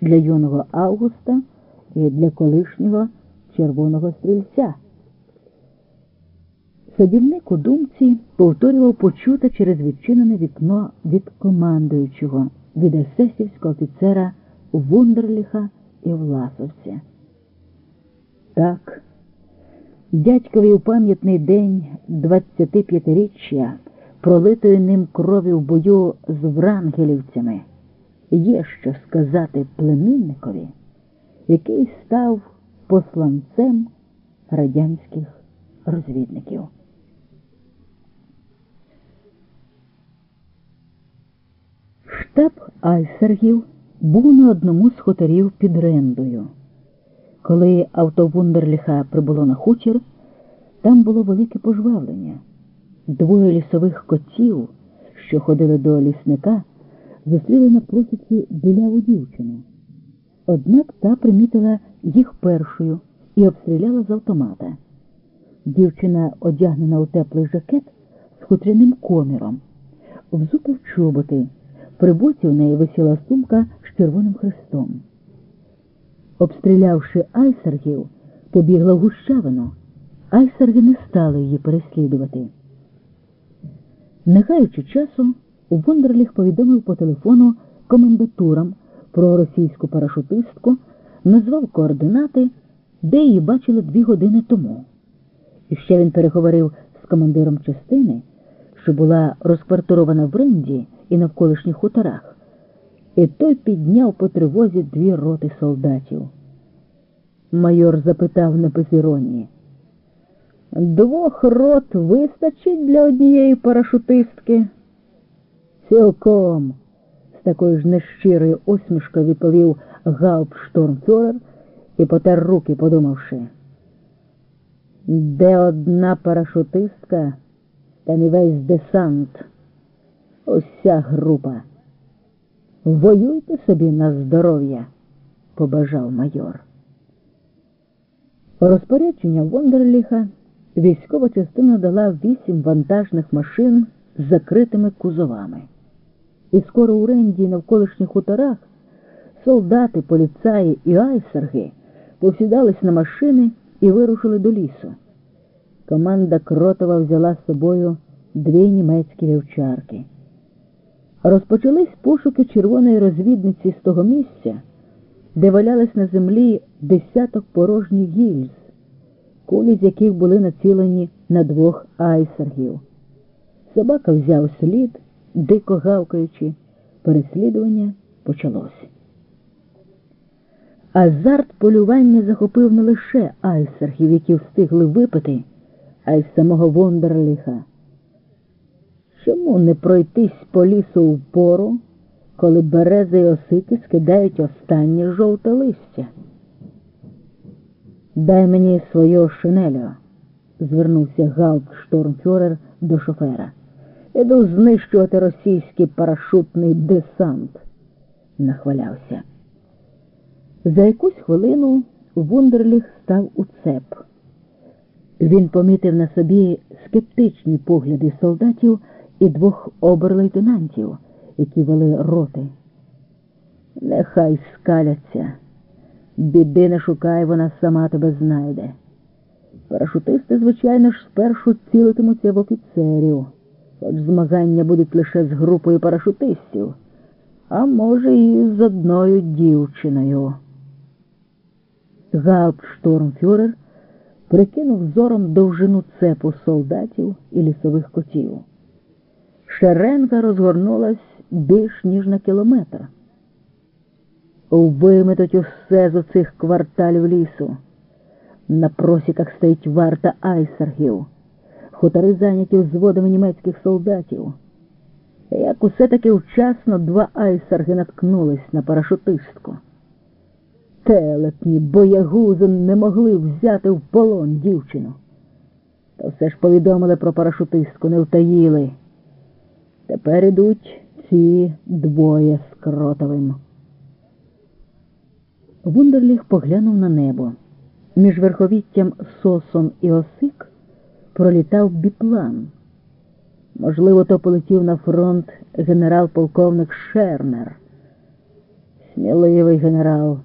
для юного Августа і для колишнього червоного стрільця. Садівник у думці повторював почуте через відчинене вікно від командуючого, від есесівського офіцера Вундерліха і Власовця. Так, дядькові у пам'ятний день 25-річчя, пролитої ним крові в бою з врангелівцями, є що сказати племінникові, який став посланцем радянських розвідників. Штаб Айсергів був на одному з хуторів під Рендою. Коли авто Вундерліха прибуло на хутір, там було велике пожвавлення. Двоє лісових котів, що ходили до лісника, зустріли на просіці біляву дівчину. Однак та примітила їх першою і обстріляла з автомата. Дівчина, одягнена у теплий жакет з хутряним коміром, взута в чоботи. При боці в неї висіла сумка з червоним хрестом. Обстрілявши айсергів, побігла в гущавину. Айсерги не стали її переслідувати. Не гаючи часу, Вондерліх повідомив по телефону комендатурам про російську парашутистку, назвав координати, де її бачили дві години тому. І ще він переговорив з командиром частини, що була розквартирована в Ренді і навколишніх хуторах, і той підняв по тривозі дві роти солдатів. Майор запитав на безіронії. Двох рот вистачить для однієї парашутистки? Цілком, з такою ж нещирою усмішкою відповів гауптштормфюрер і потер руки, подумавши. Де одна парашутистка, там і весь десант, уся група. Воюйте собі на здоров'я, побажав майор. Розпорядження Вондерліха військова частина дала вісім вантажних машин з закритими кузовами. І скоро у Ренді і навколишніх хуторах солдати, поліцаї і айсерги повсідались на машини і вирушили до лісу. Команда Кротова взяла з собою дві німецькі вівчарки. Розпочались пошуки червоної розвідниці з того місця, де валялись на землі десяток порожніх гільз, кулі з яких були націлені на двох айсергів. Собака взяв слід, дико гавкаючи, переслідування почалося. Азарт полювання захопив не лише айсергів, які встигли випити, а й самого Вондерліха. Чому не пройтись по лісу в пору, коли берези й осики скидають останнє жовте листя? Дай мені свою шинелю, звернувся гауптштормфюрер до шофера. Іду знищувати російський парашутний десант, нахвалявся. За якусь хвилину Вундерліх став у цеп. Він помітив на собі скептичні погляди солдатів і двох оберлейтенантів, які вели роти. Нехай скаляться. Біди не шукай, вона сама тебе знайде. Парашутисти, звичайно ж, спершу цілитимуться в офіцерів, хоч змагання будуть лише з групою парашутистів, а може, і з одною дівчиною. Гауптштурмфюрер прикинув зором довжину цепу солдатів і лісових котів. Шеренга розгорнулась більш ніж на кілометр. Виметуть усе з оцих кварталів лісу. На просіках стоїть варта айсергів, хутори зайняті взводами німецьких солдатів. Як усе таки вчасно два айсерги наткнулись на парашутистку. Телепні боягузи не могли взяти в полон дівчину. Та все ж повідомили про парашутистку, не втаїли. Тепер ідуть ці двоє з кротовим. Вундерліх поглянув на небо. Між верховіттям сосон і осик пролітав біплан. Можливо, то полетів на фронт генерал-полковник Шернер. Сміливий генерал.